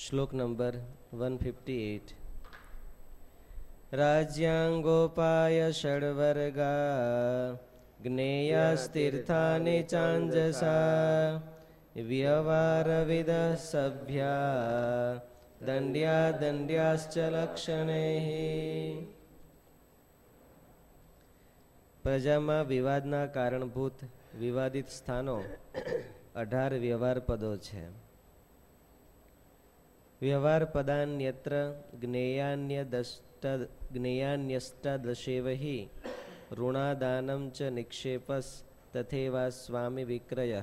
શ્લોક number one fifty eight રાજ્યાંગોપાય ષડવર્ગા જ્ઞેયાસ્તીર્થાને ચાંજસા વ્યવહારવિદ સભ્યા દંડ્યા દંડ્યાશ્ચ લક્ષણે પ્રજામાં વિવાદના કારણભૂત વિવાદિત સ્થાનો અઢાર વ્યવહાર પદો છે. વ્યવહાર પદાન્યત્ર જ્ઞેયાન્ય દષ્ટ જ્ઞેયાન્યષ્ટાદશેવ હિ ઋણાદાનમ ચ નિક્ષેપસ તથેવા સ્વામી વિક્રય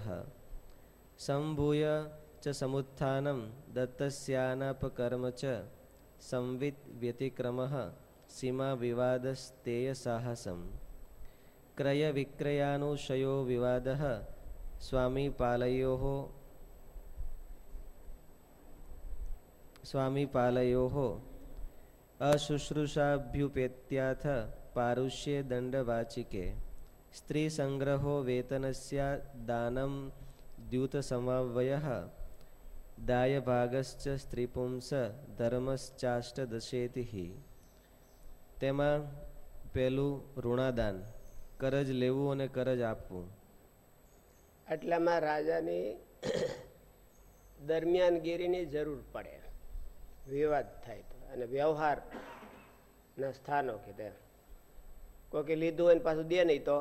સંભૂય ચ સમુત્થાનમ દત્તસ્યાનાપકર્મ ચ સંવિત વ્યતિક્રમ સીમા વિવાદસ્તેય ક્રય વિક્રયાનુશયો વિવાદ સ્વામી પાલયો સ્વામી અશુશ્રૂષાભ્યુપેત્યાથ પારુષ્ય દંડવાચિકે સ્ત્રી સંગ્રહો વેતનસ્યા દાનમ દ્યુત સમાવય દાયભાગશ્ચ સ્ત્રીપુંસ ધર્મશ્ચાષ્ટદશેતિ તેમાં પેલું ઋણાદાન કરજ લેવું અને કરજ આપવું આટલામાં રાજાની દરમિયાનગીરીની જરૂર પડે વિવાદ થાય તો. અને વ્યવહાર ના સ્થાનો કીધે કોઈ લીધું હોય ને પાછું દે નહીં તો.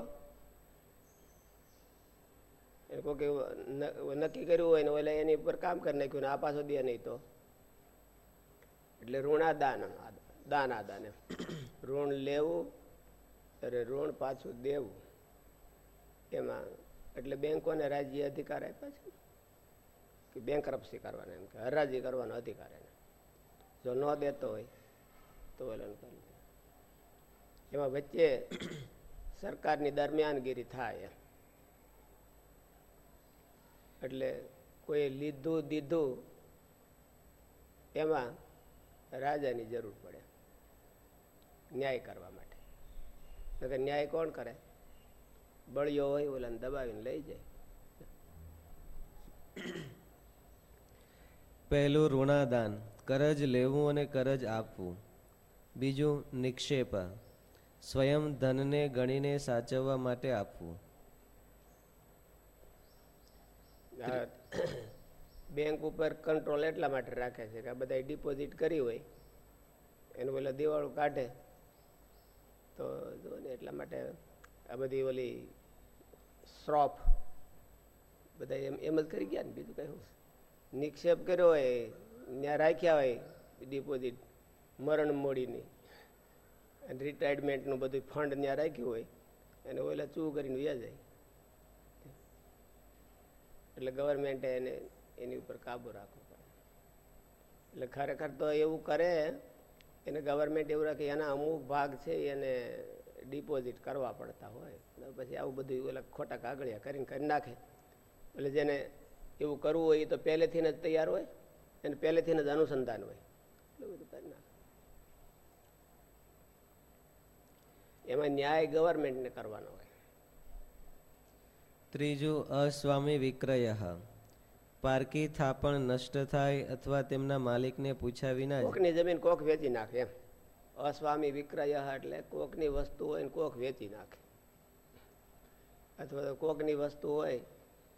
કોઈ નક્કી કર્યું હોય ને ઓલા એની ઉપર કામ કરી નાખ્યું ને આ પાછું દે નહીં તો. એટલે ઋણાદાન દાન દાન આદાન ઋણ લેવું અરે ઋણ પાછું દેવું. એમાં એટલે બેંકોને રાજ્ય અધિકાર આપ્યા છે કે બેંક કરવાના એમ કે હરાજી કરવાનો અધિકાર એને જો ન દેતો હોય તો વલણ કરવું એમાં વચ્ચે સરકારની દરમિયાનગીરી થાય એટલે કોઈ લીધું દીધું એમાં રાજાની જરૂર પડે. ન્યાય કરવા માટે. ન્યાય કોણ કરે? બળિયો હોય ઓલાને દબાવીને લઈ જાય. પહેલું ઋણાદાન. કરજ લેવું અને કરજ આપવું. બીજું, નિક્ષેપ. સ્વયં ધનને ગણીને સાચવવા માટે આપવું. બેંક ઉપર કંટ્રોલ એટલા માટે રાખે છે કે આ બધા ડિપોઝિટ કરી હોય, એનું પેલા દિવાળું કાઢે, તો એટલા માટે આ બધી ઓલી શ્રોફ બધા એમ એમ જ કરી ગયા ને, બીજું કઈ નિક્ષેપ કર્યો હોય ત્યાં રાખ્યા હોય ડિપોઝિટ મરણ મોડીની. અને રિટાયરમેન્ટનું બધું ફંડ ત્યાં રાખ્યું હોય, અને ઓલા ચૂ કરીને વ્યા જાય. એટલે ગવર્મેન્ટે એને, એની ઉપર કાબુ રાખવો પડે. એટલે ખરેખર તો એવું કરે, એને ગવર્મેન્ટ એવું રાખે, એના અમુક ભાગ છે એને ડિપોઝિટ કરવા પડતા હોય. પછી આવું બધું ઓલા ખોટા કાગળિયા કરીને કરી નાખે. એટલે જેને એવું કરવું હોય એ તો પહેલેથી જ તૈયાર હોય. અને પહેલેથી જ અનુસંધાન હોય. એમાં ન્યાય ગવર્મેન્ટને કરવાનો હોય. ત્રીજું અસ્વામી વિક્રય. પારકી થાપણ નષ્ટ થાય અથવા તેમના માલિકને પૂછ્યા વિના કોકની જમીન કોક વેચી નાખે એમ. અસ્વામી વિક્રય એટલે કોકની વસ્તુ હોય ને કોક વેચી નાખે. અથવા તો કોકની વસ્તુ હોય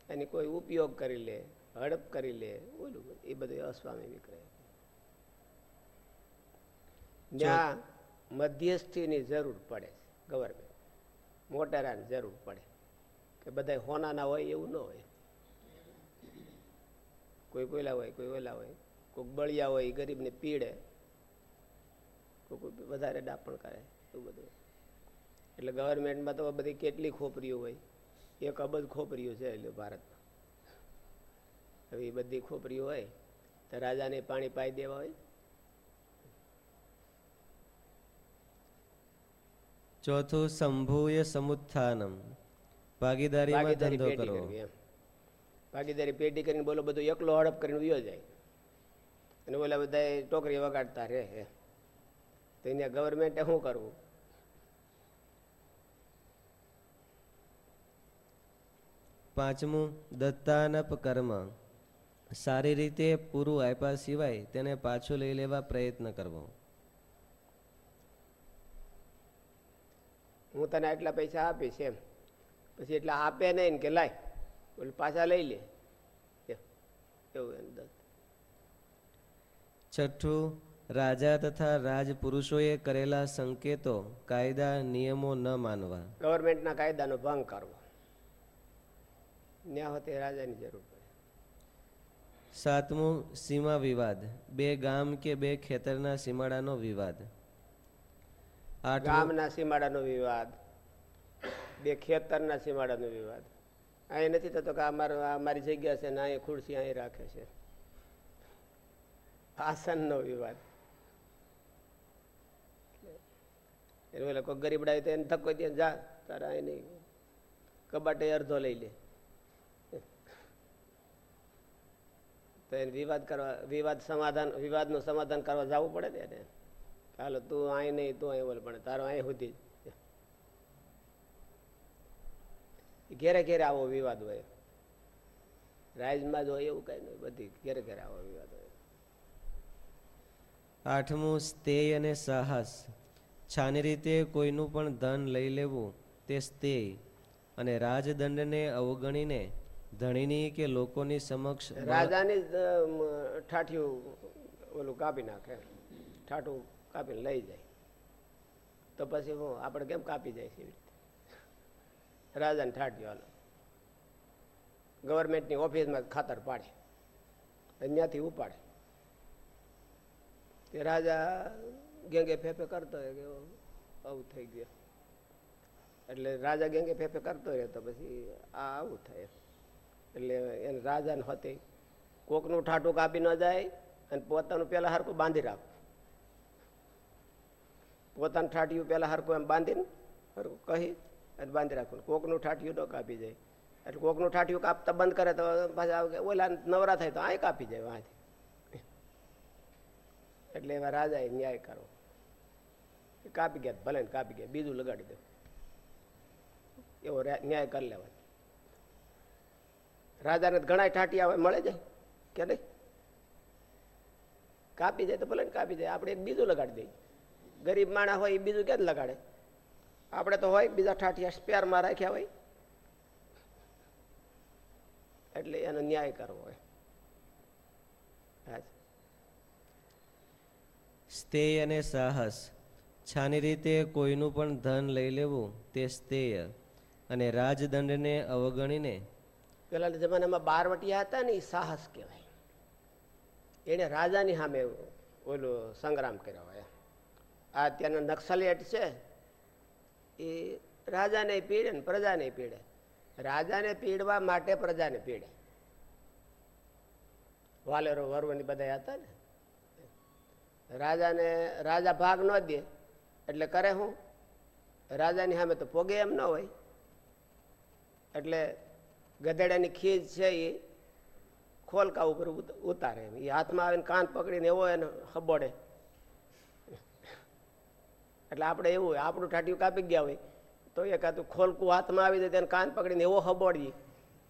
એની કોઈ ઉપયોગ કરી લે. હડપ કરી લે ઓલું એ બધું અસ્વામી વિક્રય. જ્યાં મધ્યસ્થીની જરૂર પડે ગવર્મેન્ટ મોટેરાની જરૂર પડે કે બધા હોનાના હોય એવું ન હોય. કોઈ કોયલા હોય કોઈ ઓલા હોય કોઈક બળિયા હોય ગરીબને પીડે કોઈ વધારે ડાપણ કરે એવું બધું એટલે ગવર્મેન્ટમાં તો બધી કેટલી ખોપરીઓ હોય. એક અબજ ખોપરીઓ છે એટલે ભારતમાં. હવે એ બધી ખોપરી હોય તો રાજાને પાણી પાઈ દેવા હોય. ચોથું સંભૂય સમુત્થાનમ. ભાગીદારીમાં ધંધો કરો ભાગીદારી પેટી કરીને બોલો બધું એકલો હડપ કરીને વિયો જાય. અને બોલા બધા ટોકરી વગાડતા રહે તો એને ગવર્મેન્ટે શું કરવું? પાંચમું દત્તાનપ કર્મ. સારી રીતે પૂરું આપ્યા સિવાય તેને પાછું લઈ લેવા પ્રયત્ન કરવો. હું તને આટલા પૈસા આપીશ એમ. પછી એટલા આપે નહીં કે લાય ઓલું પાછા લઈ લે. એવું છઠ્ઠું રાજા તથા રાજપુરુષોએ કરેલા સંકેતો કાયદા નિયમો ન માનવા. ગવર્મેન્ટના કાયદાનો ભંગ કરવો. ન્યા હોતે રાજાની જરૂર પડે. સાતમું સીમા વિવાદ. બે ગામ કે બે ખેતરના સીમાડાનો વિવાદ. ગામના સીમાડાનો વિવાદ. બે ખેતરના સીમાડાનો વિવાદ. અહીં નથી થતો કે અમારો અમારી જગ્યા છે ને અહીં ખુરશી અહીં રાખે છે. આસનનો વિવાદ. એટલે કોઈ ગરીબડાય તો એને ધક્કો દે જા, તારા અહીં નહીં. કબાટે અડધો લઈ લે. તો એને વિવાદ કરવા, વિવાદ સમાધાન, વિવાદનું સમાધાન કરવા જવું પડે ને એને? ચાલો તું અહીં નહીં, તું અહીં બોલ, પણ તારો અહીં સુધી. ઘેરે ઘેરે આવો વિવાદ હોય. રાજમાં જ હોય એવું કઈ નહીં, બધી ઘેરે ઘેરે આવો વિવાદ હોય. આઠમું, સ્તેય અને સાહસ. છાની રીતે કોઈનું પણ ધન લઈ લેવું તે સ્તેય અને રાજદંડને અવગણીને ધણીની કે લોકોની સમક્ષ રાજાની ઠાઠિયું ઓલું કાપી નાખે. ઠાઠું કાપીને લઈ જાય. તો પછી હું, આપણે કેમ કાપી જાય છે રાજાને ઠાઠિયું હાલો. ગવર્મેન્ટની ઓફિસમાં ખાતર પાડે. ત્યાંથી ઉપાડે. તે રાજા ગેંગે ફેફે કરતો હોય કે આવું થઈ ગયું. એટલે રાજા ગેંગે ફેફે કરતો રહે તો પછી આ આવું થાય. એટલે એને રાજાને હતી. કોકનું ઠાઠું કાપી ન જાય અને પોતાનું પેલા હરકું બાંધી રાખવું. પોતાનું ઠાઠિયું પેલા હરકું એમ બાંધીને હરકું કહી અને બાંધી રાખવું કોકનું ઠાઠિયું ન કાપી જાય. એટલે કોકનું ઠાઠિયું કાપતા બંધ કરે તો પાછા ઓલા નવરા થાય તો આય કાપી જાય વાંચી એટલે એવા રાજાએ ન્યાય કરો. કાપી ગયા ભલે કાપી ગયા. બીજું લગાડી દો. એવો ન્યાય કરી લેવાય રાજાને ઘણા ઠાટિયા હોય મળે જાય કે નહીં? કાપી જાય તો ભલે કાપી જાય આપણે એક બીજું લગાડી દઈએ. ગરીબ માણા હોય, એ બીજું ક્યાં લગાડે? આપણે તો હોય, બીજા ઠાઠિયા સ્પેરમાં રાખ્યા હોય. એટલે એનો ન્યાય કરવો હોય. સ્તેય અને સાહસ. છાની રીતે કોઈનું પણ ધન લઈ લેવું તે સ્તેય. અને રાજદંડને અવગણીને પેલાના જમાનામાં બારવટિયા હતા ને એ સાહસ કહેવાય. એને રાજાની સામે ઓલો સંગ્રામ કર્યો હોય આ અત્યારના નક્સલેટ છે, એ રાજાને પીડે ને પ્રજાને પીડે. રાજાને પીડવા માટે પ્રજાને પીડે. વાલેરો વરવની બધા હતા ને. રાજાને, રાજા ભાગ ન દે, એટલે કરે હું? રાજાની સામે તો પોગે એમ ન હોય. એટલે ગધેડાની ખીજ છે એ ખોલકા ઉપર ઉતારે. એ હાથમાં આવીને કાન પકડીને એવો એને હબોડે. એટલે આપણે એવું હોય, આપણું ઠાટિયું કાપી ગયા હોય, તો એ કાતું ખોલકું હાથમાં આવી જાય, તેને કાન પકડીને એવો હબોડીએ,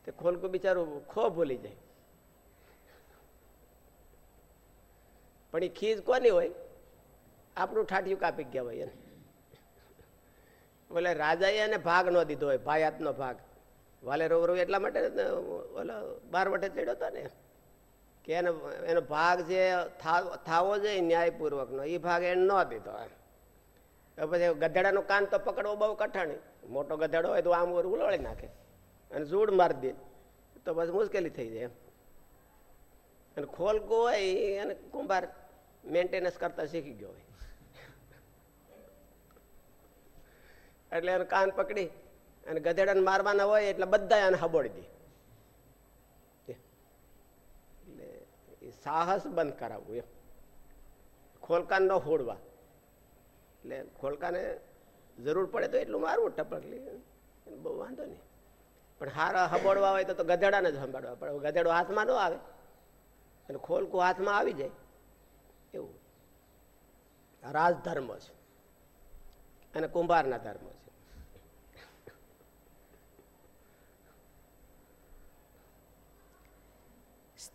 તે ખોલકું બિચારું ખો ભૂલી જાય. પણ એ ખીજ કોની હોય? આપણું ઠાઠિયું કાપી ગયા હોય એને. બોલે, રાજાએ એને ભાગ ન દીધો હોય, ભાયાતનો ભાગ. વાલે રોવરો એટલા માટે ઓલો, બાર વટે ચડ્યો હતો ને, કે એનો એનો ભાગ જે થાવો જોઈએ ન્યાયપૂર્વકનો એ ભાગ એને ન દીધો પછી ગધેડાનું કાન તો પકડવો બહુ કઠણ. મોટો ગધેડો હોય તો આમ ઉલોળી નાખે. અને ઝૂડ મારી દે. તો પછી મુશ્કેલી થઈ જાય અને ખોલકો હોય એને કુંભાર મેન્ટેનન્સ કરતા શીખી ગયો હોય. એટલે એને કાન પકડી અને ગધેડાને મારવાના હોય એટલે બધા એને હબોડી દે. એટલે સાહસ બંધ કરાવવું એમ. ખોલકાન ન હોડવા. એટલે ખોલકાને જરૂર પડે તો એટલું મારવું ટપકલી બહુ વાંધો નહીં. પણ હારા હબોડવા હોય તો ગધેડાને જ સંભાળવા પડે. ગધેડો હાથમાં ન આવે. અને ખોલકું હાથમાં આવી જાય. એવું. રાજધર્મ છે. અને કુંભારના ધર્મ છે.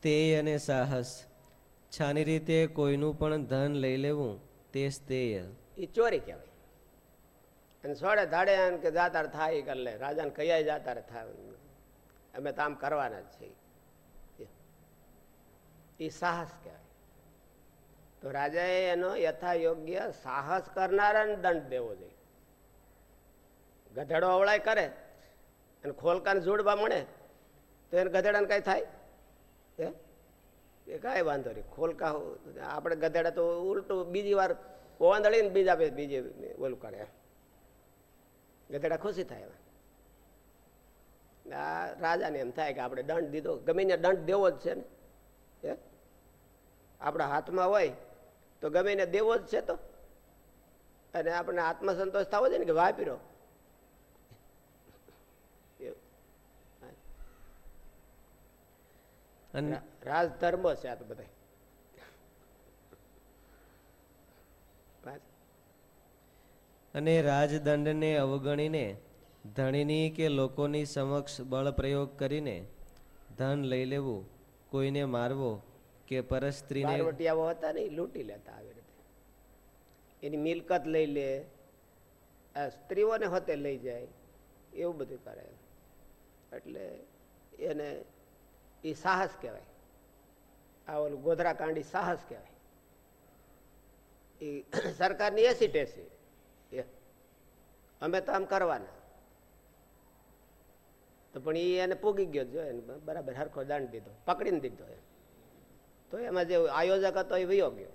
તે અને સાહસ. છાની રીતે કોઈનું પણ ધન લઈ લેવું, તે સ્તેય એ ચોરી કહેવાય. અને સોડે ધાડે એમ કે જાતાર થાય એ કરી લે રાજાને કયા જાતાર થાય. અમે તો આમ કરવાના જ છીએ. એ સાહસ કહેવાય. તો રાજાએ એનો યથા યોગ્ય સાહસ કરનારાને દંડ દેવો જોઈએ. ગધેડો અવળાય કરે અને ખોલકાને જોડવા મળે, તો એને ગધેડાને કઈ થાય? હે? એ કાંઈ વાંધો નહીં. ખોલકા આપણે ગધેડા તો ઉલટું બીજી વાર ઓવાંદળીને બીજા બીજે ઓલું કરે. ગધેડા ખુશી થાય એમાં આ રાજાને એમ થાય કે આપણે દંડ દીધો. ગમે ને દંડ દેવો જ છે ને. હે? આપણા હાથમાં હોય તો ગમે ને દેવો જ છે તો. અને આપણને આત્મસંતોષ થવો છે ને કે વાપીરો અને રાજધર્મ છે આ તો બધા અને રાજદંડને અવગણીને ધણીની કે લોકોની સમક્ષ બળ પ્રયોગ કરીને ધન લઈ લેવું કોઈને મારવો કે પરસ્ત્રીને બારવટિયાઓ હતા ને લૂંટી લેતા આવી રીતે. એની મિલકત લઈ લે સ્ત્રીઓને હોતે લઈ જાય એવું બધું કરે એટલે એને એ સાહસ કહેવાય. આ ઓલું ગોધરા કાંડી સાહસ કહેવાય. એ સરકારની એસી ટેસી. અમે તો આમ કરવાના. તો પણ એ એને પૂગી ગયો જો, એને બરાબર હરખો દંડ દીધો, પકડીને દીધો એ તો એમાં જે આયોજક હતો એ વયો ગયો.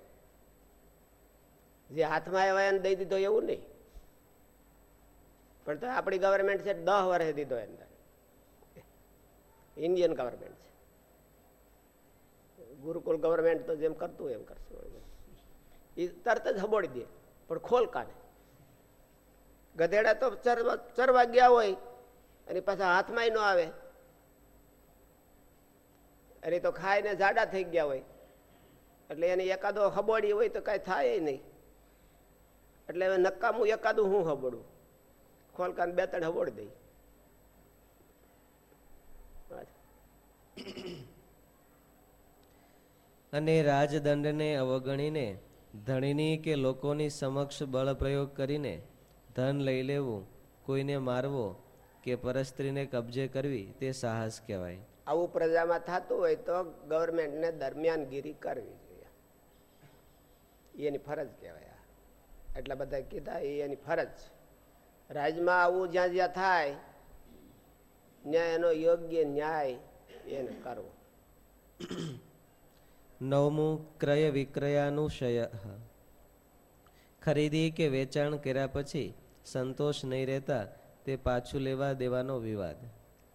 જે હાથમાં આવ્યા એને દઈ દીધો એવું નહીં. પણ તો આપણી ગવર્મેન્ટ છે, દહ વર્ષે દીધો એને ઇન્ડિયન ગવર્મેન્ટ છે. ગુરુકુલ ગવર્મેન્ટ તો જેમ કરતું એમ કરશે. એ તરત જ હબોડી દે. પણ ખોલ કાને. ગધેડા તો ચરવા ચરવા ગયા હોય, અને પાછા હાથમાં ન આવે. અને તો ખાઈને જાડા થઈ ગયા હોય. એટલે એને એકાદો હબોડી હોય તો કાંઈ થાય નહીં. એટલે હવે નક્કામું એકાદું હું હબોડું ખોલકાને બે ત્રણ હબોડી દઈ. અને રાજદંડને અવગણીને, ધણીની કે લોકોની સમક્ષ બળ પ્રયોગ કરીને ધન લઈ લેવું, કોઈને મારવો કે પરસ્ત્રીને કબજે કરવી, તે સાહસ કહેવાય. આવું પ્રજામાં થતું હોય તો ગવર્મેન્ટને દરમિયાનગીરી કરવી જોઈએ. એની ફરજ કહેવાય. એટલા બધા કીધા, એ એની ફરજ છે. રાજમાં આવું જ્યાં જ્યાં થાય ત્યાં એનો યોગ્ય ન્યાય એને કરવો. નવમું ક્રય વિક્રયાનુશય. ખરીદી કે વેચાણ કર્યા પછી સંતોષ નહીં રહેતા તે પાછું લેવા દેવાનો વિવાદ.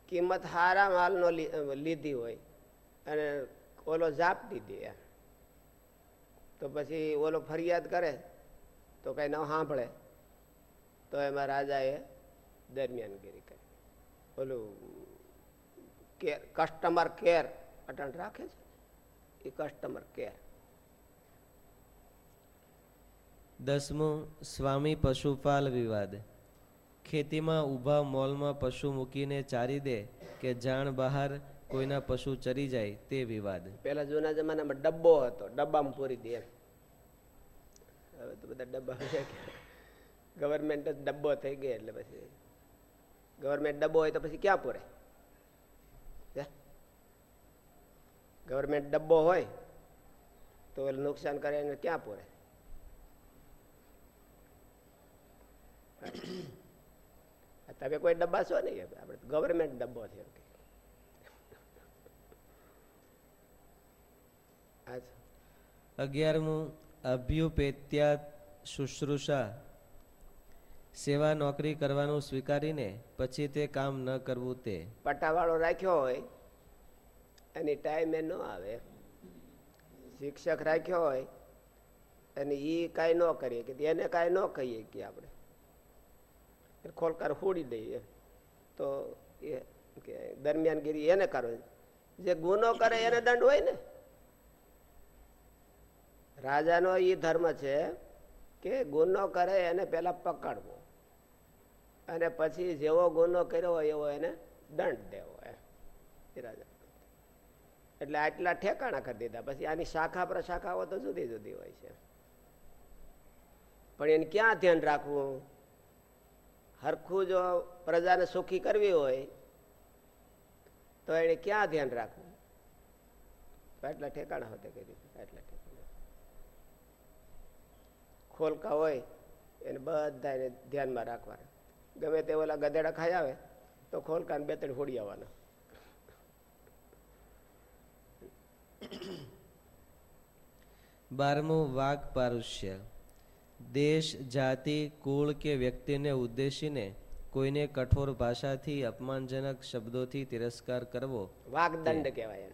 કિંમત હારા માલનો લીધી હોય અને ઓલો જાપ દીધી તો પછી ઓલો ફરિયાદ કરે તો કઈ ન સાંભળે. તો એમાં રાજાએ દરમિયાનગીરી કરી. ઓલું કેર કસ્ટમર કેર અટણ રાખે છે? એ કસ્ટમર કેર દસમું સ્વામી પશુપાલ વિવાદ. ખેતીમાં ઊભા મોલમાં પશુ મૂકીને ચારી દે કે જાણ બહાર કોઈના પશુ ચરી જાય તે વિવાદ. પેલા જૂના જમાનામાં ડબ્બો હતો ડબ્બામાં પૂરી દે હવે તો બધા ડબ્બા ગવર્મેન્ટ જ ડબ્બો થઈ ગયો એટલે પછી. ગવર્મેન્ટ ડબ્બો હોય તો પછી ક્યાં પૂરે હે? ગવર્મેન્ટ ડબ્બો હોય તો એ નુકસાન કરે એને ક્યાં પૂરે? તમે કોઈ ડબ્બા છો નહીં આપણે ગવર્મેન્ટ ડબ્બો છે એમ કે. અગિયારમું અભ્યુપેત્યા શુશ્રુષા. સેવા નોકરી કરવાનું સ્વીકારીને પછી તે કામ ન કરવું તે. પટ્ટાવાળો રાખ્યો હોય એની ટાઈમે ન આવે. શિક્ષક રાખ્યો હોય, અને એ કાંઈ ન કરીએ કે એને કાંઈ ન કહીએ કે આપણે. ખોલકાર ફોડી દઈએ તો એ દરમિયાનગીરી એને કરો. જે ગુનો કરે એને દંડ હોય ને. રાજાનો એ ધર્મ છે કે ગુનો કરે એને પેલા પકડવો. અને પછી જેવો ગુનો કર્યો હોય એવો એને દંડ દેવો એ રાજા. એટલે આટલા ઠેકાણા કરી દીધા. પછી આની શાખા પ્રશાખાઓ તો જુદી જુદી હોય છે. પણ એને ક્યાં ધ્યાન રાખવું? હરખું જો પ્રજાને સુખી કરવી હોય, તો એને ક્યાં ધ્યાન રાખવું? આટલા ઠેકાણા હોતે કરી આટલા ઠેકાણા. ખોલકા હોય, એને બધા ધ્યાનમાં રાખવાના. ગમે તે ઓલા ગધેડા ખાઈ આવે, તો ખોલકાને બે ત્રણ હોડી આવવાના. બારમું વાક પારુષ્ય. દેશ, જાતિ, કુળ કે વ્યક્તિને ઉદ્દેશીને કોઈને કઠોર ભાષાથી અપમાનજનક શબ્દોથી તિરસ્કાર કરવો વાગદંડ કહેવાય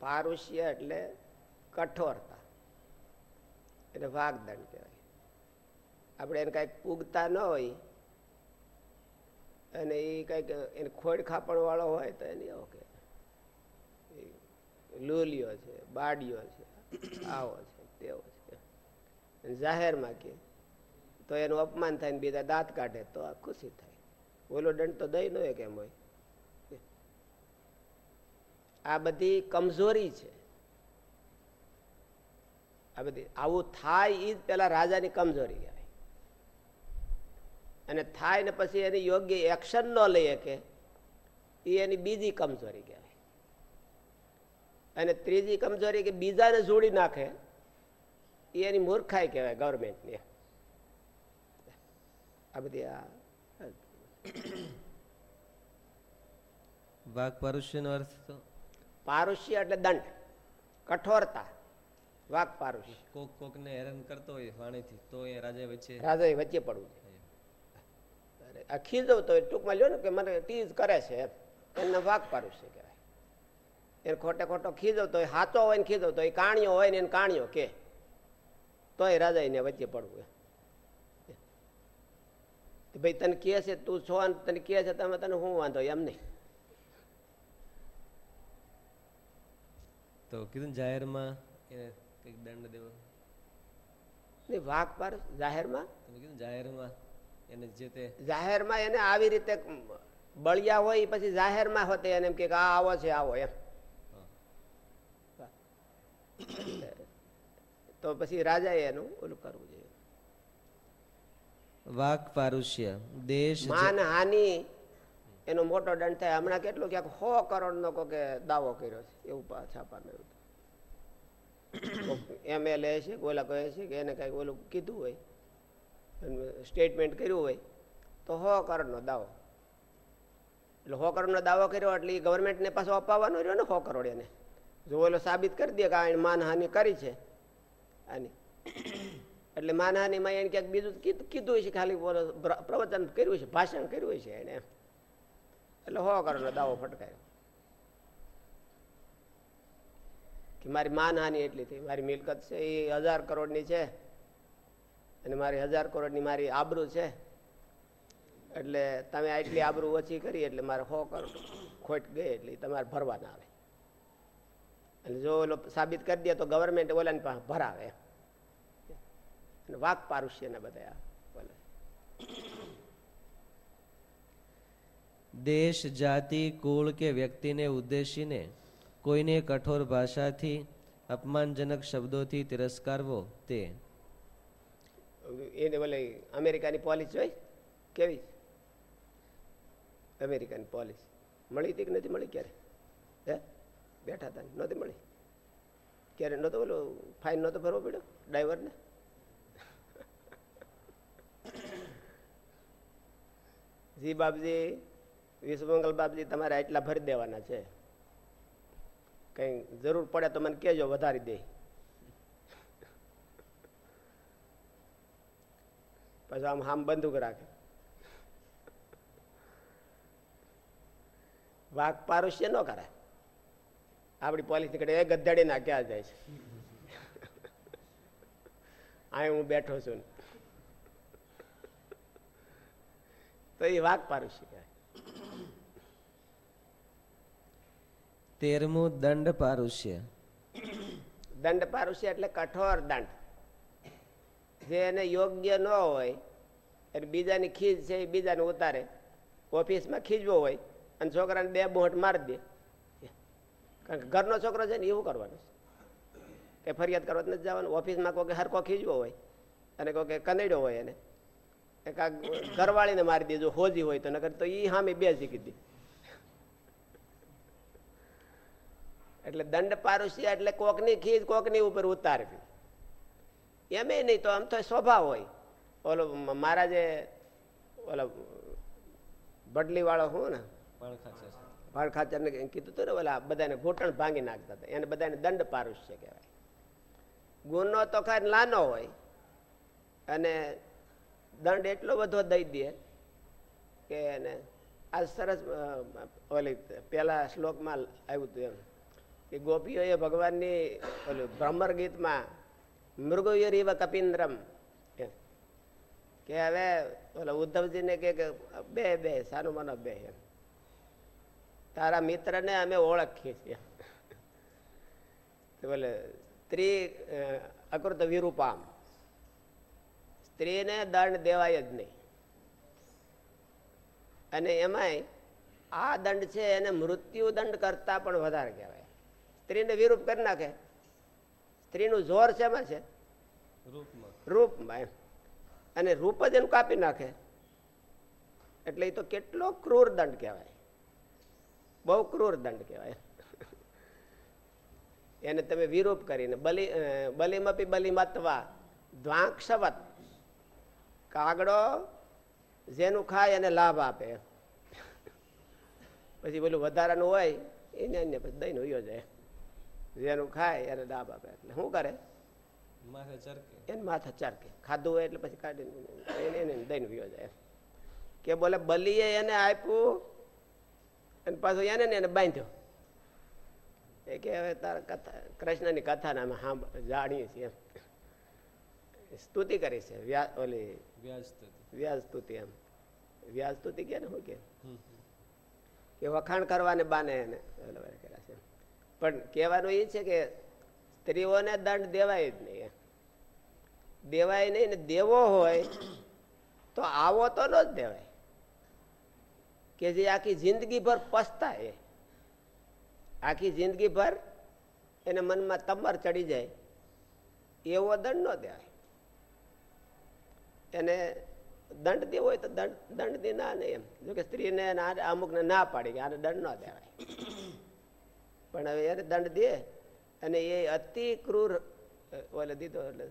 પારુષ્ય એટલે કઠોરતા. એટલે વાગદંડ કહેવાય. આપણે એને કાંઈક પૂગતા ન હોય, અને એ કંઈક એને ખોડ ખાપણ વાળો હોય તો એની કે લૂલિયો છે, બાડિયો છે, આવો છે, તેવો છે. જાહેરમાં કે તો એનું અપમાન થાય ને બીજા દાંત કાઢે તો આ ખુશી થાય. ઓલો દંડ તો દઈ ન હોય કેમ હોય? આ બધી કમજોરી છે. આ બધી, આવું થાય એ જ પેલા રાજાની કમજોરી કહેવાય. અને થાય ને પછી એની યોગ્ય એક્શન ન લઈ શકે એ એની બીજી કમજોરી કહેવાય. અને ત્રીજી કમજોરી કે બીજાને જોડી નાખે એ એની મૂર્ખાઈ કહેવાય ગવર્મેન્ટની આ બધી આ પારુષ્યનો અર્થ તો પારુષ્ય એટલે દંડ. કઠોરતા. વાઘ પારુષ્ય. કોક કોકને હેરાન કરતો હોય વાણીથી તો એ રાજા વચ્ચે રાજાએ વચ્ચે પડવું આ ખીજવતો હોય ટૂંકમાં લ્યો ને કે મને ટીઝ કરે છે એમ. વાઘ પારુષ્ય. એને ખોટે ખોટો ખીજવતો હોય હાચો હોય ને ખીજવતો હોય કાણિયો હોય ને એને કાણિયો કે. તોય રાજા એને વચ્ચે પડવું ભાઈ તને કહે છે તું છો ને તને કહે છે તમે તને શું વાંધો એમ નહીં. તો કીધું જાહેરમાં એને કંઈક દંડ દેવો. વાક પાર જાહેરમાં? તમે કીધું જાહેરમાં એને જે તે જાહેરમાં એને આવી રીતે બળિયા હોય પછી જાહેરમાં હોતે એને એમ કે આ આવો છે આવો એમ. તો પછી રાજાએ એનું ઓલું કરવું જોઈએ. વાક પારુષ્ય દેશ જ- માન હાનિ એનો મોટો દંડ થાય. હમણાં કેટલું ક્યાંક સો કરોડ નો કે દાવો કર્યો છે એવું છાપા મેળવ્યું એમએલએ છે ઓલા કહે છે કે એને કંઈક ઓલું કીધું હોય સ્ટેટમેન્ટ કર્યું હોય તો સો કરોડનો દાવો. એટલે સો કરોડનો દાવો કર્યો એટલે એ ગવર્મેન્ટને પાછો અપાવવાનો રહ્યો ને સો કરોડ એને. જો ઓલો સાબિત કરી દે કે આ માનહાનિ કરી છે એટલે માનહાનિમાં એને ક્યાંક બીજું કીધું છે ખાલી પ્રવચન કર્યું છે, ભાષણ કર્યું છે એને. એટલે હો કરોડનો દાવો ફટકાયો કે મારી માનહાની એટલી થઈ, મારી મિલકત છે એ હજાર કરોડની છે, અને મારી હજાર કરોડની મારી આબરૂ છે. એટલે તમે આટલી આબરૂ ઓછી કરી, એટલે મારે હો કરોડ ખોટ ગઈ, એટલે તમારે તમારે ભરવાના આવે. અને જો ઓલો સાબિત કરી દે તો ગવર્મેન્ટ ઓલાને ભરાવે. અને વાક પારુષ્યના બધા દેશ જાતિ કુળ કે વ્યક્તિને ઉદ્દેશીને કોઈને કઠોર ભાષાથી અપમાનજનક શબ્દોથી તિરસ્કારવો તે. એને બોલે અમેરિકાની પોલીસ હોય? કેવી? અમેરિકાની પોલીસ મળી હતી કે નથી મળી ક્યારે? હે? બેઠા હતા, નહોતી મળી. ક્યારે નહોતો બોલો, ફાઇન નહોતો ભરવો પડ્યો, ડ્રાઈવરને? જી બાપજી, વિશ્વમંગલ બાપજી, તમારે આટલા ભરી દેવાના છે. કઈ જરૂર પડે તો મને કહેજો, વધારી દે. પછી આમ હામ બંદૂક રાખે. વાઘ પારુષ્ય ન કરે. આપણી પોલીસ નીકળે એ ગધેડી ના ક્યાં જાય છે? આ હું બેઠો છું. તો એ વાઘ પારુષ્ય કહેવાય તેરમું દંડ પારુષ્ય દંડ પારુષ્ય એટલે કઠોર દંડ. જે એને યોગ્ય ન હોય એટલે બીજાની ખીજ છે એ બીજાને ઉતારે. ઓફિસમાં ખીજવો હોય અને છોકરાને બે બોટ મારી દે. કારણ કે ઘરનો છોકરો છે ને એવું કરવાનું કે ફરિયાદ કરવા નથી જવાનું? ઓફિસમાં કોઈ હરકો ખીજવો હોય, અને કોઈ કનેડો હોય એને. ઘરવાળીને મારી દેજો, હોજી હોય તો, નકર તો એ સામે બે શીખી દી એટલે દંડ પારુષ્ય એટલે કોકની ખીજ કોકની ઉપર ઉતારવી. એમે નહીં તો આમ તો સ્વભાવ હોય. ઓલો મારા જે ઓલો બડલીવાળો હું ને? ભાડ ખાચરને કીધું હતું ને ઓલા બધાને ઘૂંટણ ભાંગી નાખતા હતા એને બધાને દંડ પારુષ્ય કહેવાય ગુનો તો ખાલી નાનો હોય, અને દંડ એટલો બધો દઈ દે કે એને આ સરસ ઓલી પેલા શ્લોકમાં આવ્યું હતું એમ કે ગોપીઓએ ભગવાનની ઓલું ભ્રમર ગીતમાં મૃગયુરીવ કપિન્દ્રમ. કે હવે ઓલા ઉદ્ધવજીને કે બે બે, સાનું મનો બે એમ તારા મિત્રને અમે ઓળખીએ છીએ. બોલે સ્ત્રી અકૃત વિરૂપામ. સ્ત્રીને દંડ દેવાય જ નહીં. અને એમાંય આ દંડ છે એને મૃત્યુ દંડ કરતા પણ વધારે કહેવાય. સ્ત્રીને વિરૂપ કરી નાખે. સ્ત્રીનું જોર શેમાં છે? રૂપમાં. રૂપમાં એમ. અને રૂપ જ એનું કાપી નાખે. એટલે એ તો કેટલો ક્રૂર દંડ કહેવાય. બહુ ક્રૂર દંડ કહેવાય. એને તમે વિરૂપ કરીને બલી બલિમપી બલિમતવા દ્વાંક્ષવત કાગડો જેનું ખાય એને લાભ આપે. પછી પેલું વધારાનું હોય એને એને પછી દઈને ઉયો જાય. જેનું ખાય એને લાભ આપે. એટલે શું કરે? માથે ચરકે. એને માથા ચારકે. ખાધું હોય એટલે પછી કાઢીને એને દઈને જાય. કે બોલે બલીએ એને આપ્યું અને પાછું એને ને એને બાંધ્યો. એ કે હવે તારા કથા કૃષ્ણની કથાને અમે હા જાણીએ છીએ એમ. સ્તુતિ કરી છે વ્યા ઓલી વ્યાજ વ્યાજ સ્તુતિ એમ. વ્યાજ સ્તુતિ કે ને હું કે? કે વખાણ કરવાને બાને એને કર્યા છે પણ કહેવાનું એ છે કે સ્ત્રીઓને દંડ દેવાય જ નહીં દેવાય નહીં ને દેવો હોય તો આવો તો ન જ દેવાય. કે જે આખી જિંદગીભર પસ્તાય. આખી જિંદગીભર એને મનમાં તમર ચડી જાય. એવો દંડ ન દેવાય. એને દંડ દેવો હોય તો દંડ દંડ દે ના નહીં એમ. જોકે સ્ત્રીને અમુકને ના પાડી કે આને દંડ ન દેવાય. પણ હવે એને દંડ દે અને એ અતિ ક્રૂર ઓલે દીધો એટલે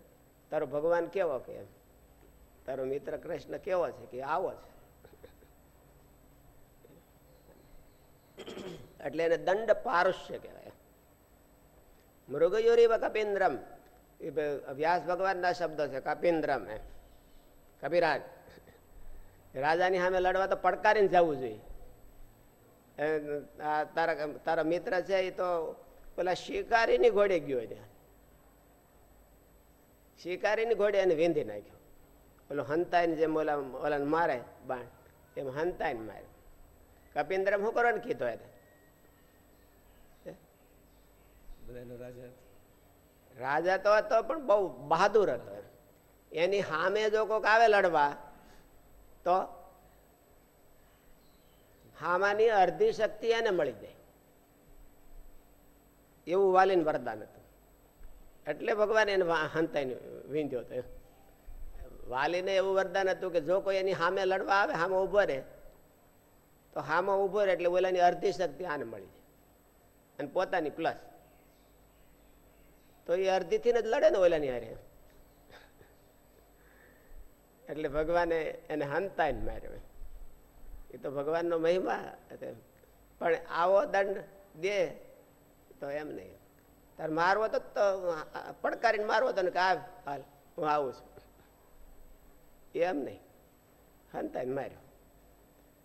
તારો ભગવાન કેવો કે એમ? તારો મિત્ર કૃષ્ણ કેવો છે કે આવો છે? એટલે એને દંડ પારુષ્ય કહેવાય. મૃગયોરી કપિન્દ્રમ. એ વ્યાસ ભગવાનના શબ્દો છે, કપિન્દ્રમ એ કપિરાજ. રાજાની સામે લડવા તો પડકારીને જવું જોઈએ. તારા તારા મિત્ર છે એ તો પેલા શિકારીની ઘોડે ગયો ત્યાં શિકારીની ઘોડે એને વીંધી નાખ્યો. પેલો હંતાઈને જેમ ઓલા, ઓલાને મારે બાણ, એમ હંતાઈને માર્યો. કપિન્દ્રમ શું કરવાનું કીધો એને? રાજા તો હતો પણ બહુ બહાદુર હતો એની સામે જો કોઈક આવે લડવા તો હામાની અડધી શક્તિ એને મળી જાય. એવું વાલીન વરદાન હતું. એટલે ભગવાન એને હંતાઈને વીંધ્યો હતો વાલીને એવું વરદાન હતું કે જો કોઈ એની સામે લડવા આવે સામે ઊભો રહે તો હામાં ઊભો રહે એટલે ઓલાની અડધી શક્તિ આને મળી જાય. અને પોતાની પ્લસ તો એ અડધીથી જ લડે ને ઓલાની હારે. એટલે ભગવાને એને હંતાઈને માર્યો એ તો ભગવાનનો મહિમા પણ આવો દંડ દે તો એમ નહીં. તાર મારવો તો પડકારીને મારવો તો કે આવ હાલ, હું આવું છું. એમ નહીં. હંતાઈને માર્યો.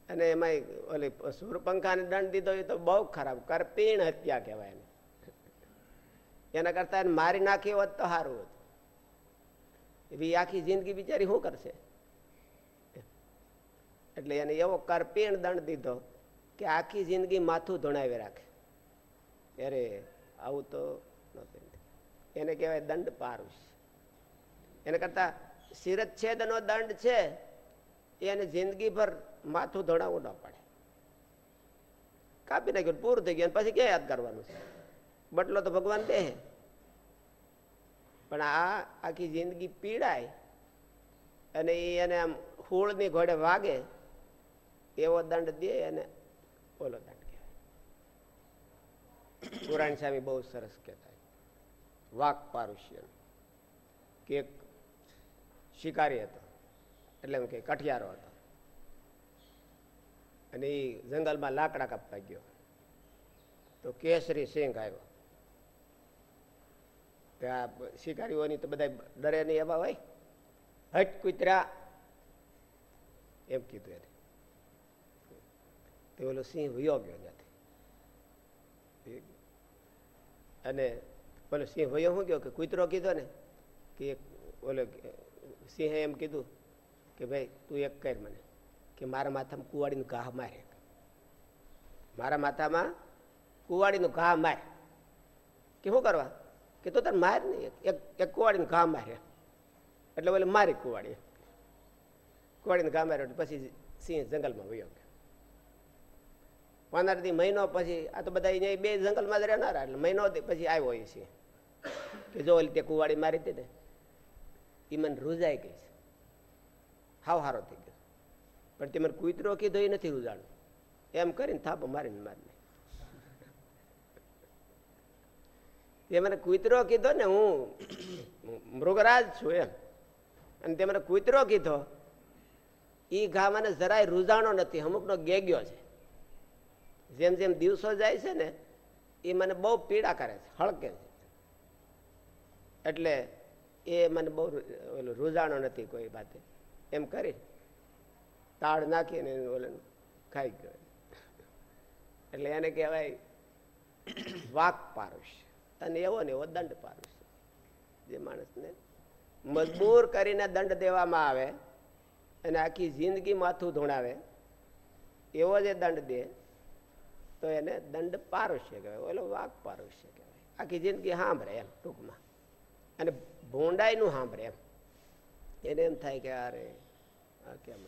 અને એમાં ઓલી સૂરપંખાને દંડ દીધો એ તો બહુ ખરાબ. કરપીણ હત્યા કહેવાય એને. એના કરતા એને મારી નાખી હોત તો સારું હતું. એવી આખી જિંદગી બિચારી શું કરશે? એટલે એને એવો કરપીણ દંડ દીધો કે આખી જિંદગી માથું ધોણાવી રાખે. અરે, આવું તો. એને કહેવાય દંડ પારુષ. એને કરતા શિરચ્છેદનો દંડ છે, એને જિંદગીભર માથું ધોણાવવું ન પડે. કાપી નાખ્યું પૂરું થઈ ગયું, પછી ક્યાં યાદ કરવાનું છે? બટલો તો ભગવાન દે પણ આ આખી જિંદગી પીડાય અને એને આમ હુળની ઘોડે વાગે, એવો દંડ દે અને ઓલો દંડ કહેવાય. પુરાણ સ્વામી બહુ સરસ કહેતા વાક પારુષ્ય. કે શિકારી હતો, એટલે એમ કે કઠિયારો હતો. અને એ જંગલમાં લાકડા કાપવા ગયો. તો કેસરી સિંહ આવ્યો. ત્યાં શિકારીઓની તો બધા ડરે નહીં એવા હોય. હટ કૂતરા. એમ કીધું એને. તે ઓલો સિંહ વયો ગયો ત્યાંથી. અને ઓલો સિંહ વયો શું ગયો કે કૂતરો કીધો ને કે ઓલો સિંહે એમ કીધું કે ભાઈ તું એક કર મને. કે મારા માથામાં કુવાડીનું ઘા મારે. મારા માથામાં કુવાડીનું ઘા માર. કે શું કરવા? કે તો તારે માર નહીં. એક એક કુવાડીનું ઘા મારે. એટલે બોલે મારી કુવાડી. કુવાડીને ઘા માર્યો પછી સિંહ જંગલમાં વયો ગયો. પંદર મહિનો પછી આ તો બધા અહીંયા બે જંગલમાં જ રહેનારા. એટલે મહિનો પછી આવ્યો એ સિંહ. કે જો તે કુવાડી મારી હતી ને એ મને રૂજાઈ ગઈ છે. હાવ હારો થઈ ગયો. પણ તે મને કૂતરો કીધો એ નથી રૂજાણું એમ કરીને થાપો મારીને મારીને. તે મને કૂતરો કીધો ને હું મૃગરાજ છું એમ. અને તે મને કૂતરો કીધો એ ઘા મને જરાય રૂજાણો નથી, અમુકનો ગેગ્યો છે. જેમ જેમ દિવસો જાય છે ને, એ મને બહુ પીડા કરે છે, હળકે છે. એટલે એ મને બહુ ઓલું રૂજાણો નથી કોઈ વાતે એમ કરી તાળ નાખીને ઓલે ખાઈ ગયો. એટલે એને કહેવાય વાક પારુષ અને એવો ને એવો દંડ પારુષ જે માણસને મજબૂર કરીને દંડ દેવામાં આવે અને આખી જિંદગી માથું ધોણાવે, એવો જે દંડ દે, તો એને દંડ પારુષ્ય કહેવાય. ઓલો વાક પારુષ્ય કહેવાય. આખી જિંદગી સાંભળે એમ ટૂંકમાં. અને ભોંડાઈનું સાંભળે એમ. એને એમ થાય કે, અરે કેમ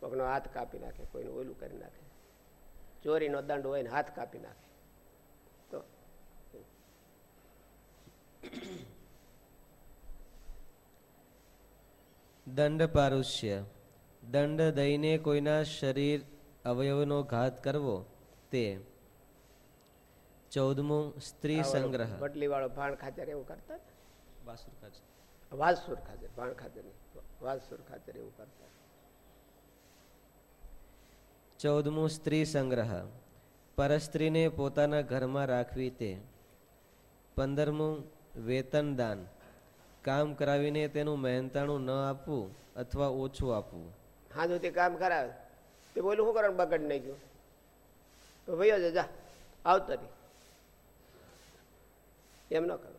કોઈનો હાથ કાપી નાખે કોઈનું ઓલું કરી નાખે. ચોરીનો દંડ હોય ને હાથ કાપી નાખે. તો દંડ પારુષ્ય. દંડ દઈને કોઈના શરીર અવયવનો ઘાત કરવો તે. ચૌદમું સ્ત્રી સંગ્રહ. બટલી વાળો ભાણ ખાચર એવું કરતા? વાસુર ખાચર. વાસુર ખાચર ભાણ ખાચર વાસુર ખાચર એવું કરતા. ચૌદમું સ્ત્રી સંગ્રહ. પરસ્ત્રીને પોતાના ઘરમાં રાખવી તે. પંદરમું વેતન દાન. કામ કરાવીને તેનું મહેનતાણું ન આપવું અથવા ઓછું આપવું. હા જો તે કામ કરાવે. તે બોલું શું કરવાનું? બગડ નહીં ગયું. તો છે જા આવતો નહીં એમ ન કરો.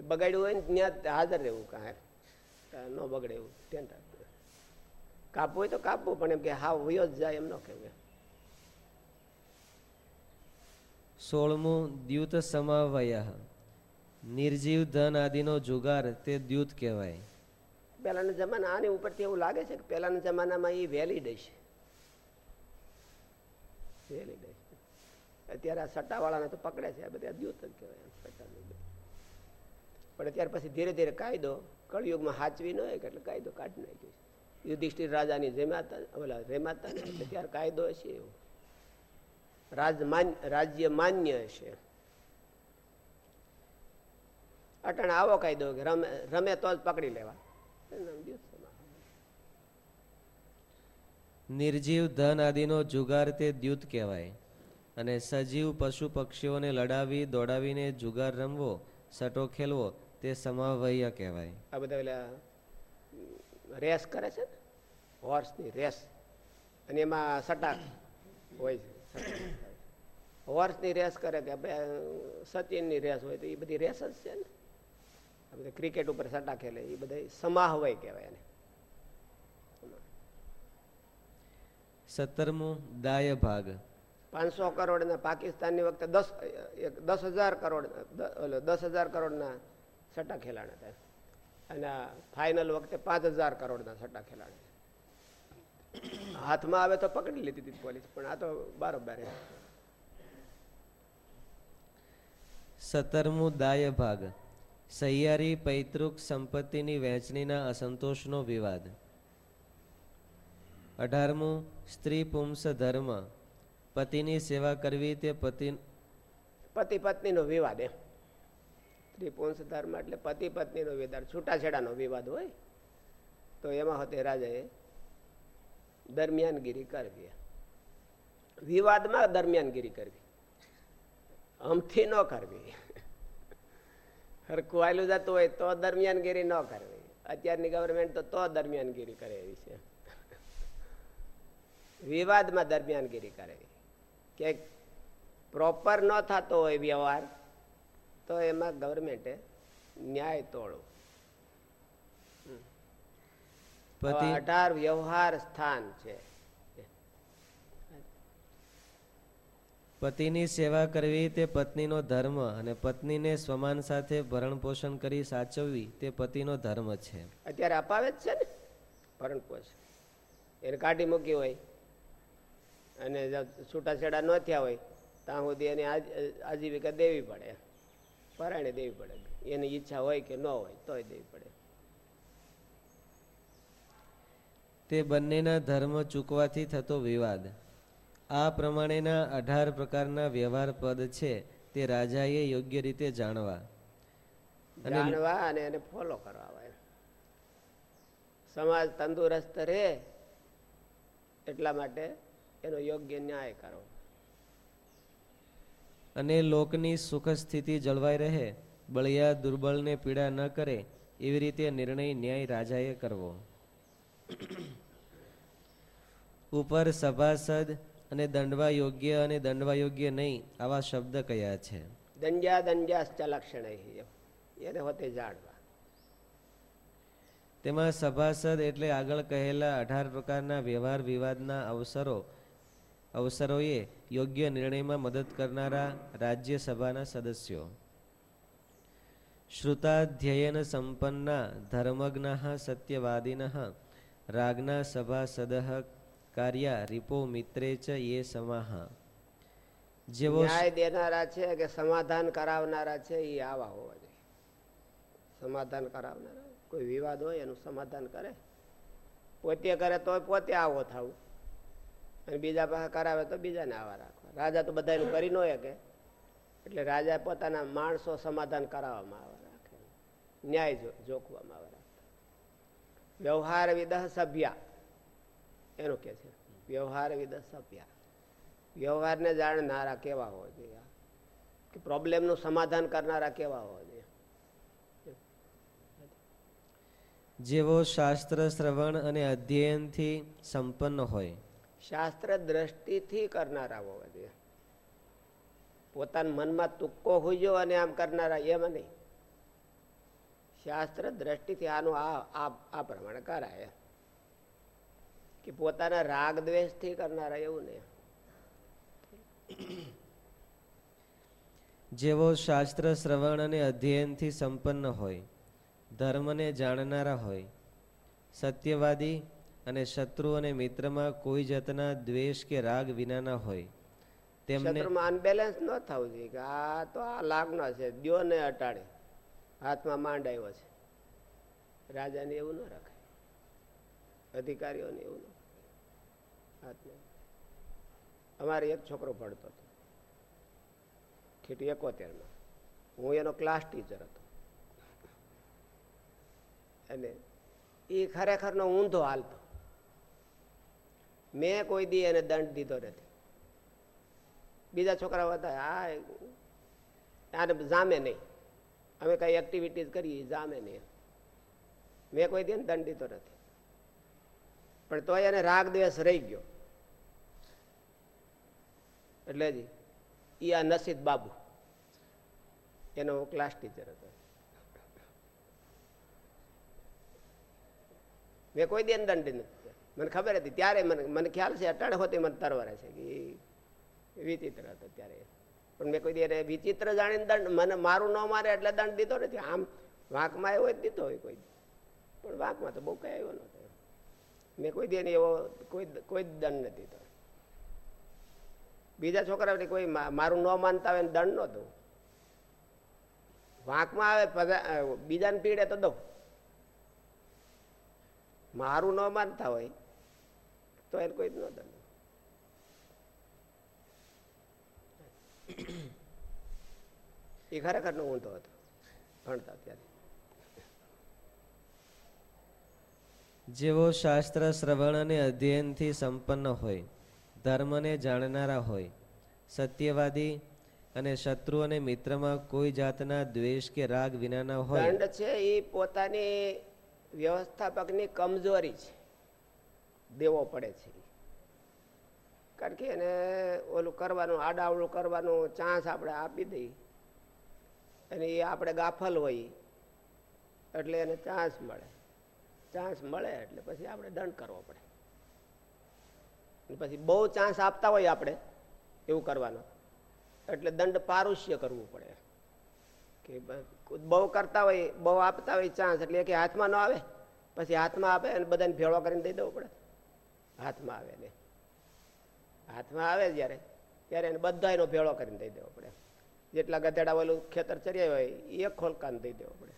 બગાડ્યું હોય ને ત્યાં હાજર રહેવું કાંઈ. ન બગડે એવું, ધ્યાન કાપવું હોય તો કાપવું પણ એમ કે હા વયો જ જાય એમ ન કહેવું સોળમું દ્યુત સમાવય. નિર્જીવ ધન આદિનો જુગાર તે દ્યુત કહેવાય. પહેલાના જમાના આની ઉપરથી એવું લાગે છે કે પહેલાના જમાનામાં એ વેલિડ છે વેલિડ છે અત્યારે આ સટ્ટાવાળાને તો પકડે છે આ બધા દ્યુત જ કહેવાય પણ અત્યાર પછી ધીરે ધીરે કાયદો કળયુગમાં હાચવી ન હોય એટલે કાયદો કાઢી નાખ્યો છે. યુધિષ્ઠિર રાજાની જેમાતા ઓલા રેમાતા ને ત્યારે કાયદો હશે એવો. રાજ્ય માન્ય હશે. અટાણે આવો કાયદો કે રમે રમે તો જ પકડી લેવા. નિર્જીવ ધન આદિનો જુગાર તે દ્યુત કહેવાય. અને સજીવ પશુ પક્ષીઓને લડાવી દોડાવીને જુગાર રમવો સટો ખેલવો તે સમાવય કહેવાય. આ બધા રેસ કરે છે ને? હોર્સની રેસ. અને એમાં સટા હોય છે. હોર્સની રેસ કરે કે સચિનની રેસ હોય તો એ બધી રેસ જ છે ને? આ બધા ક્રિકેટ ઉપર સટા ખેલે એ બધા સમાહવય કહેવાય એને. સત્તરમો દાય ભાગ. પાંચસો કરોડ કરોડના પાકિસ્તાનની વખતે દસ એક દસ હજાર કરોડ દસ હજાર કરોડના સટા ખેલાણા હતા અને ફાઇનલ વખતે પાંચ હજાર કરોડના સટ્ટા ખેલાડી. હાથમાં આવે તો પકડી લીધી હતી પોલીસ પણ આ તો બારોબાર. સત્તરમું દાય ભાગ. સહિયારી પૈતૃક સંપત્તિની વહેંચણીના અસંતોષનો વિવાદ. અઢારમું સ્ત્રી પુંસ ધર્મ. પતિની સેવા કરવી તે પતિ પતિ પત્નીનો વિવાદ એમ. સ્ત્રી પુંસ ધર્મ એટલે પતિ પત્નીનો વિવાદ છૂટાછેડાનો વિવાદ હોય, તો એમાં હોતે રાજાએ દરમિયાનગીરી કરવી. વિવાદમાં દરમિયાનગીરી કરવી. અમથી ન કરવી. હરખું જતું હોય તો દરમિયાનગીરી ન કરવી. અત્યારની ગવર્મેન્ટ તો દરમિયાનગીરી કરે એવી છે. વિવાદમાં દરમિયાનગીરી કરે. કે પ્રોપર ન થતો હોય વ્યવહાર તો એમાં ગવર્મેન્ટે ન્યાય તોડો. અઢાર વ્યવહાર સ્થાન છે. પતિની સેવા કરવી તે પત્નીનો ધર્મ અને પત્નીને સ્વમાન સાથે ભરણ પોષણ કરી સાચવવી તે પતિનો ધર્મ છે. અત્યારે અપાવે જ છે ને ભરણ પોષણ. એને કાઢી મૂકી હોય. અને છૂટાછેડા ન થયા હોય ત્યાં સુધી એની આજીવિકા દેવી પડે. પરાયણે દેવી પડે. એની ઈચ્છા હોય કે ન હોય તોય દેવી પડે. તે બંનેના ધર્મ ચૂકવાથી થતો વિવાદ. આ પ્રમાણેના અઢાર પ્રકારના વ્યવહાર પદ છે તે રાજાએ યોગ્ય રીતે જાણવા. જાણવા અને એને ફોલો કરવા હોય. સમાજ તંદુરસ્ત રહે એટલા માટે એનો યોગ્ય ન્યાય કરો અને લોકની સુખ સ્થિતિ જળવાઈ રહે બળિયા દુર્બળને પીડા ન કરે એવી રીતે નિર્ણય ન્યાય રાજાએ કરવો. ઉપર સભાસદ અને દંડવા યોગ્ય અને દંડવા યોગ્ય નહીં આવા શબ્દ કયા છે? દંજા દંજાશ્ચ લક્ષણ એને હોતે જાણવા. તેમાં સભાસદ એટલે આગળ કહેલા અઢાર પ્રકારના વ્યવહાર વિવાદના અવસરો અવસરોએ યોગ્ય નિર્ણયમાં મદદ કરનારા રાજ્યસભાના સદસ્યો. શ્રુતાધ્યયન સંપન્ના ધર્મજ્ઞ સત્યવાદિન રાગના સભાસદ કાર્યા રિપો મિત્રે ચ એ સમાહ. જેવો ન્યાય દેનારા છે કે સમાધાન કરાવનારા છે એ આવા હોવા જોઈએ. સમાધાન કરાવનારા. કોઈ વિવાદ હોય એનું સમાધાન કરે. પોતે કરે તો પોતે આવો થવું. અને બીજા પાસે કરાવે તો બીજાને આવા રાખવા. રાજા તો બધાનું કરી ન શકે. એટલે રાજા પોતાના માણસો સમાધાન કરાવવામાં આવા રાખે. ન્યાય જોખવામાં આવે રાખે. વ્યવહાર વિદહ સભ્યા એનું કે છે. વ્યવહાર વિદહ સભ્યા વ્યવહારને જાણનારા કેવા હોવા જોઈએ? કે પ્રોબ્લેમનું સમાધાન કરનારા કેવા હોવા જોઈએ? જેવો શાસ્ત્ર શ્રવણ અને અધ્યયનથી સંપન્ન હોય શાસ્ત્ર દ્રષ્ટિથી કરનારા હોવા જોઈએ પોતાના મનમાં તુક્કો હોઈજો અને આમ કરનારા એમ નહીં. શાસ્ત્ર દ્રષ્ટિથી આનું આ આ પ્રમાણે કરાય કે પોતાના રાગ દ્વેષથી કરનારા એવું નહીં. જેવો શાસ્ત્ર શ્રવણ અને અધ્યયનથી સંપન્ન હોય, ધર્મને જાણનારા હોય, સત્યવાદી અને શત્રુ અને મિત્રમાં કોઈ જાતના દ્વેષ કે રાગ વિનાના હોય. તેમને અનબેલેન્સ ન થવું જોઈએ કે આ તો આ લાગનો છે દ્યો ને અટાડે. હાથમાં માંડ આવ્યો છે. રાજાને એવું ન રખાય. અધિકારીઓને એવું ન અમારે એક છોકરો ભણતો હતો. ઠીઠ એકોતેરમાં. હું એનો ક્લાસ ટીચર હતો. અને એ ખરેખરનો ઊંધો હાલતો. મેં કોઈ દી એને દંડ દીધો નથી. બીજા છોકરાઓ હતા, આ આને જામે નહીં. અમે કઈ એક્ટિવિટીઝ કરીએ જામે નહીં. મેં કોઈ દી દંડ દીધો નથી. પણ તોય એને રાગ દ્વેષ રહી ગયો. એટલે જ ઈ આ નસીદ બાબુ, એનો ક્લાસ ટીચર હતો. મેં કોઈ દે દંડ નથી. મને ખબર હતી. ત્યારે મને મને ખ્યાલ છે, અટાણે હોતી મને તરવરે છે કે વિચિત્ર હતો ત્યારે. પણ મેં કોઈ એને વિચિત્ર જાણીને દંડ મને મારું ન મારે એટલે દંડ દીધો નથી. આમ વાંકમાં એવો જ દીધો હોય કોઈ પણ વાંકમાં તો બહુ કઈ આવ્યો નતો મેં કોઈ દે એવો કોઈ કોઈ દંડ નથી દીધો. બીજા છોકરાઓને કોઈ મારું ન માનતા હોય દંડ ન દઉં. વાંકમાં આવે બીજાને પીડે તો દઉં. મારું ન માનતા હોય તો એને કોઈ ન દંડ એ ખરેખરનો ઊંધો હતો. ભણતા ત્યારે. જેવો શાસ્ત્ર શ્રવણ અને અધ્યયનથી સંપન્ન હોય ધર્મને જાણનારા હોય સત્યવાદી અને શત્રુ અને મિત્રમાં કોઈ જાતના દ્વેષ કે રાગ વિનાના હોય દંડ છે એ પોતાની વ્યવસ્થાપકની કમજોરી છે. દેવો પડે છે. કારણ કે એને ઓલું કરવાનું, આડાવડું કરવાનું ચાન્સ આપણે આપી દઈએ. અને એ આપણે ગાફલ હોઈએ. એટલે એને ચાન્સ મળે. ચાન્સ મળે એટલે પછી આપણે દંડ કરવો પડે. પછી બહુ ચાન્સ આપતા હોય આપણે એવું કરવાનો. એટલે દંડ પારુષ્ય કરવું પડે. કે બહુ કરતા હોય, બહુ આપતા હોય ચાન્સ. એટલે કે હાથમાં ન આવે. પછી હાથમાં આપે અને બધાને ભેળો કરીને દઈ દેવો પડે. હાથમાં આવે ને. હાથમાં આવે જ્યારે, ત્યારે એને બધા એનો ભેળો કરીને દઈ દેવો પડે. જેટલા ગધેડા ઓલું ખેતર ચર્યા હોય એ ખોલકાને દઈ દેવો પડે.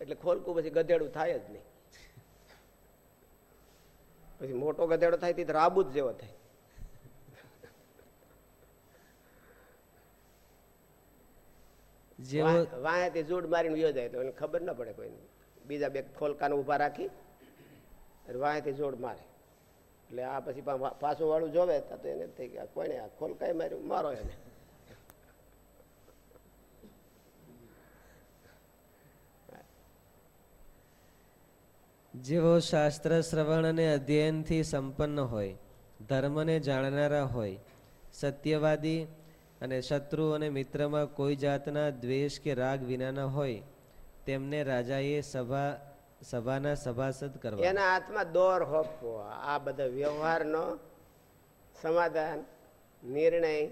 એટલે ખોલકું પછી ગધેડું થાય જ નહીં. પછી મોટો ગધેડો થાય તે જ જેવો થાય. જેવો વાં- વાંહેથી જોડ મારીને વ્યો જાય તો એને ખબર ન પડે કોઈને. બીજા બે ખોલકાને ઊભા રાખી વાંહેથી જોડ મારે. એટલે આ પછી પાછું વાળું જોવે તો એને થઈ ગયા કોઈને આ ખોલકાએ માર્યું? મારો એને. જેવો શાસ્ત્ર શ્રવણ અને અધ્યયનથી સંપન્ન હોય ધર્મને જાણનારા હોય સત્યવાદી અને શત્રુ અને મિત્રમાં કોઈ જાતના દ્વેષ કે રાગ વિનાના હોય તેમને રાજાએ સભા સભાના સભાસદ કરવા. એના હાથમાં દોર હોપવો. આ બધા વ્યવહારનો સમાધાન નિર્ણય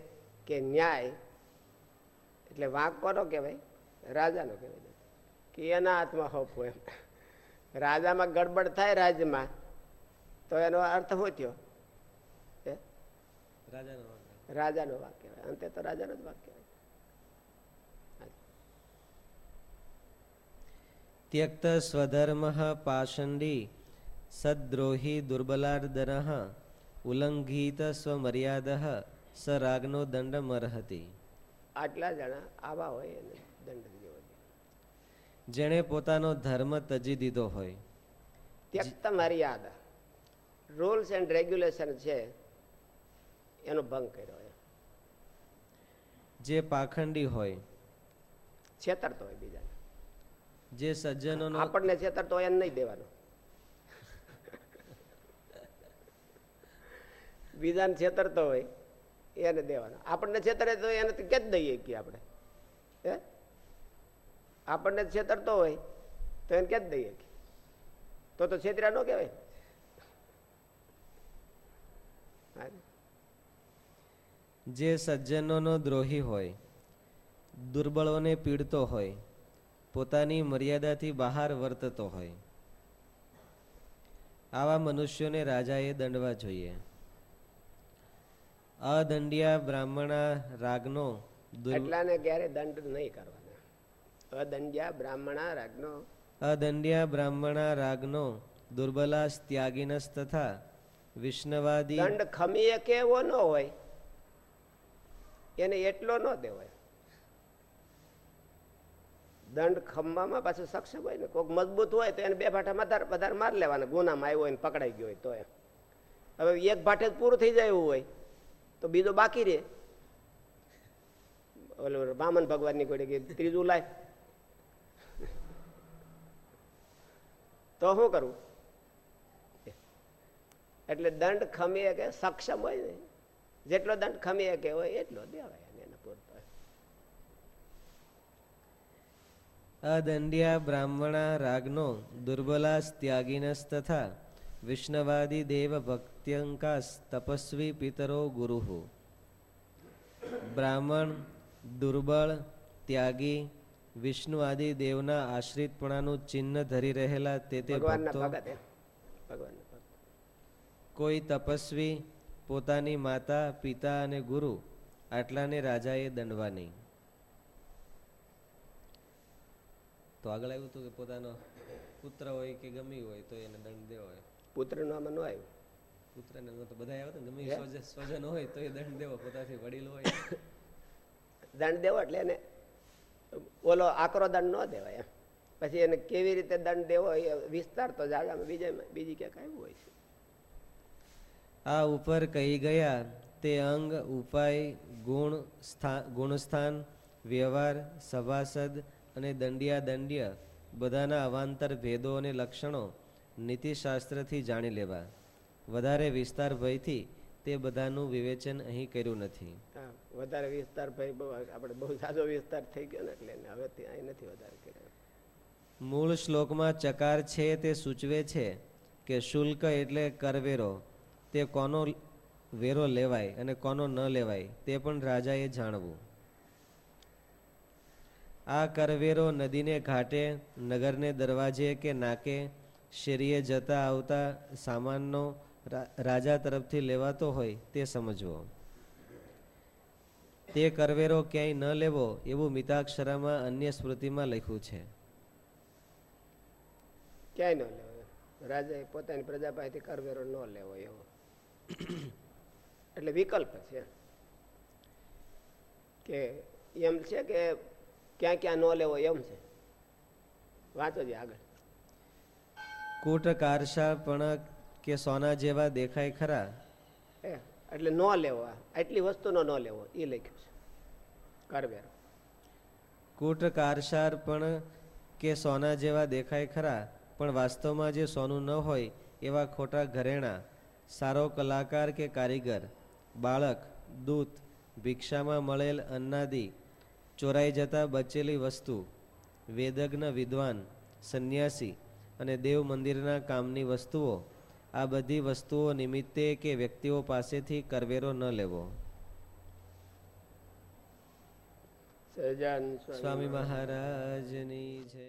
કે ન્યાય એટલે વાંક કોનો કહેવાય રાજાનો કહેવાય. કે એના હાથમાં હોપવો એમ. રાજામાં ગડબડ થાય રાજ્યમાં તો એનો અર્થ શું થયો? રાજાનો વાંક. કહેવાય અંતે તો રાજાનો જ વાક કહેવાય. ત્યક્ત સ્વધર્મ પાષંડી સદ્દ્રોહી દુર્બલાર્દન ઉલ્લંઘિત સ્વમર્યાદ સ રાગનો દંડ મરહતી. આટલા જણા આવા હોય એને દંડ જેવો જેણે પોતાનો ધર્મ તજી દીધો હોય. ત્યક્ત મર્યાદા. રૂલ્સ એન્ડ રેગ્યુલેશન છે એનો ભંગ કર્યો જે પાખંડી હોય છેતરતો હોય બીજાને. જે સજ્જનોનો આપણને છેતરતો હોય એને નહીં દેવાનો. બીજાને છેતરતો હોય એને દેવાનો. આપણને છેતરે તો એને કે જ દઈએ કે આપણે. હે? આપણને છેતરતો હોય તો એને કે જ દઈએ કે. તો તો છેતર્યા ન કહેવાય. જે સજ્જનોનો દ્રોહી હોય દુર્બળોને પીડતો હોય પોતાની મર્યાદાથી બહાર વર્તતો હોય. આવા મનુષ્યોને રાજાએ દંડવા જોઈએ. અદંડિયા બ્રાહ્મણા રાગનો એટલાને ક્યારે દંડ નહીં કરવાના? અદંડિયા બ્રાહ્મણા રાગનો અદંડિયા બ્રાહ્મણા રાગનો દુર્બલાસ ત્યાગીનસ તથા વિષ્ણવાદી દંડ ખમીએ કેવો ન હોય? એને એટલો ન દેવાય. દંડ ખમવામાં પાછું સક્ષમ હોય ને, કોઈક મજબૂત હોય તો એને બે ભાઠા વધારે વધારે માર લેવાના, ગુનામાં આવ્યો હોય પકડાઈ ગયો હોય તો એમ. હવે એક ભાઠે પૂરું થઈ જાય એવું હોય, તો બીજો બાકી રહે. ઓલો વામન ભગવાનની કોઈ ગઈ ત્રીજું લાય. તો શું કરવું એટલે દંડ ખમી કે સક્ષમ હોય ને જેટલો દંડ ખમી શકે હોય એટલો દેવાય એને પૂરતો. અદંડિયા બ્રાહ્મણા રાગનો દુર્બલાસ ત્યાગીનસ તથા વિષ્ણવાદી દેવ ભક્ત્યંકાસ તપસ્વી પિતરો ગુરુ બ્રાહ્મણ દુર્બળ ત્યાગી વિષ્ણુ આદિ દેવના આશ્રિતપણાનું ચિહ્ન ધરી રહેલા તે તે ભક્તો. કોઈ તપસ્વી પોતાની માતા પિતા અને ગુરુ આટલાને રાજાએ દંડવા નહીં. તો આગળ આવ્યું હતું કે પોતાનો પુત્ર હોય કે ગમી હોય તો એને દંડ દેવો હોય પુત્રનું આમાં ન આવ્યું. પુત્રને તો બધા આવ્યા ને ગમે? સ્વજન હોય તો એ દંડ દેવો પોતાથી વડીલ હોય. દંડ દેવો એટલે એને ઓલો આકરો દંડ ન દેવાય પછી એને કેવી રીતે દંડ દેવો એ વિસ્તાર તો જાગામાં બીજે બીજી ક્યાંક આવ્યું હોય છે. આ ઉપર કહી ગયા તે અંગ ઉપાય ગુણ સ્થા ગુણસ્થાન વ્યવહાર સભાસદ અને દંડિયા દંડ્ય બધાના અવાંતર ભેદો અને લક્ષણો નીતિશાસ્ત્રથી જાણી લેવા. વધારે વિસ્તાર ભયથી તે બધાનું વિવેચન અહીં કર્યું નથી. વધારે વિસ્તાર ભય બહુ આપણે બહુ સાદો વિસ્તાર થઈ ગયો ને એટલે હવે ત્યાં અહીં નથી વધારે કર્યો. મૂળ શ્લોકમાં ચકાર છે તે સૂચવે છે કે શુલ્ક એટલે કરવેરો. તે કોનો વેરો લેવાય અને કોનો ન લેવાય તે પણ રાજાએ જાણવું. આ કરવેરો નદીને ઘાટે, નગરને દરવાજે કે નાકે શેરીએ જતા આવતા સામાનનો રાજા તરફથી લેવાતો હોય તે સમજવો. તે કરવેરો ક્યાંય ન લેવો એવું મિતાક્ષરામાં અન્ય સ્મૃતિમાં લખ્યું છે. ક્યાંય ન લેવો? રાજાએ પોતાની પ્રજા પાસેથી કરવેરો ન લેવો એવો. એટલે વિકલ્પ છે કે એમ છે કે ક્યાં ક્યાં ન લેવો એમ છે. વાંચો જે આગળ. કૂટ કારસા પણ કે સોના જેવા દેખાય ખરા? એટલે ન લેવો. આટલી વસ્તુનો ન લેવો એ લખ્યું છે. કરવેરો. કૂટ કારસાર પણ કે સોના જેવા દેખાય ખરા? પણ વાસ્તવમાં જે સોનું ન હોય એવા ખોટા ઘરેણાં. સારો કલાકાર કે કારીગર બાળક દૂત ભિક્ષામાં મળેલ અન્નાદી ચોરાઈ જતા બચેલી વસ્તુ વેદજ્ઞ વિદ્વાન સંન્યાસી અને દેવ મંદિરના કામની વસ્તુઓ આ બધી વસ્તુઓ નિમિત્તે કે વ્યક્તિઓ પાસેથી કરવેરો ન લેવો. સ્વામી મહારાજની જય.